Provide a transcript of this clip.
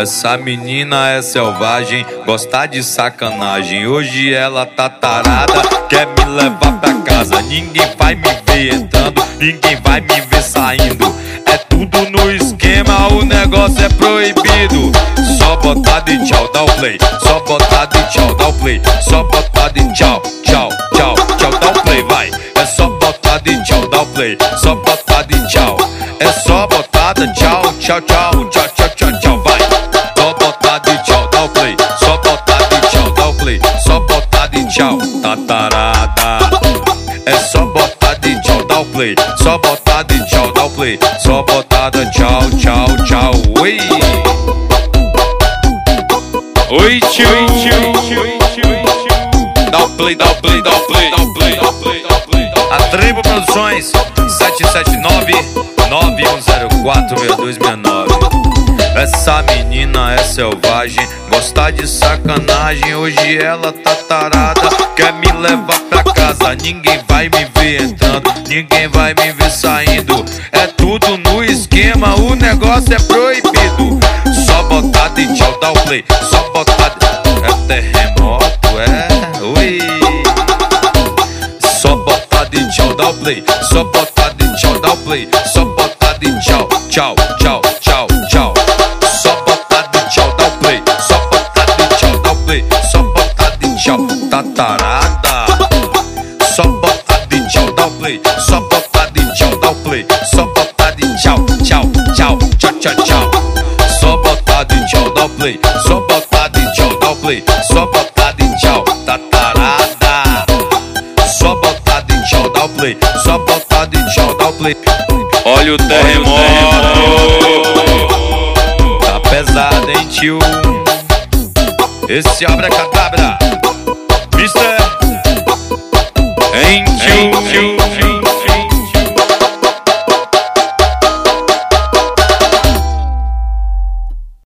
Essa menina é selvagem, gosta de sacanagem. Hoje ela tá tarada, quer me levar pra casa. Ninguém vai me ver entrando, ninguém vai me ver saindo. É tudo no esquema, o negócio é proibido. Só botar de tchau, dá o play. Só botar de tchau, dá o play. Só botar de tchau, tchau, tchau, tchau, dá o play, vai. É só botar de tchau, dá o play. Só botar de tchau. É só botada, tchau, tchau, tchau, tchau, tchau, tchau, tá tarada. É só botar de tchau, dá o play. Só botar de tchau, dá o play. Só botada, tchau, tchau, tchau, oi. Oi, tio, tio, tio. Dá o dá o play, dá o play, dá o play, dá o play, dá o play. A Tribo Produções 779 9104 6269. Essa menina é selvagem, gosta de sacanagem. Hoje ela tá tarada, quer me levar pra casa. Ninguém vai me ver entrando, ninguém vai me ver saindo. É tudo no esquema, o negócio é proibido. Só botar de tchau, dá o play. Só botar de... É terremoto, é. Ui. Só botar de tchau, dá o play. Só botar de tchau, dá o play. Só botar de tchau, tchau, tchau, tchau, tá tarada. Só botar de tchau, dá o play. Só botar de tchau, dá o play. Só botar de tchau, tchau, tchau, tchau, tchau, tchau. Só botar de tchau, dá o play. Só botar de tchau, dá o play. Só botar de tchau, tá tarada. Só botar de tchau, dá o play. Só botar de tchau, dá o play. Olha o terremoto. Tá pesado, hein, tio? Esse abracadabra. Hein, tio? tio, tio.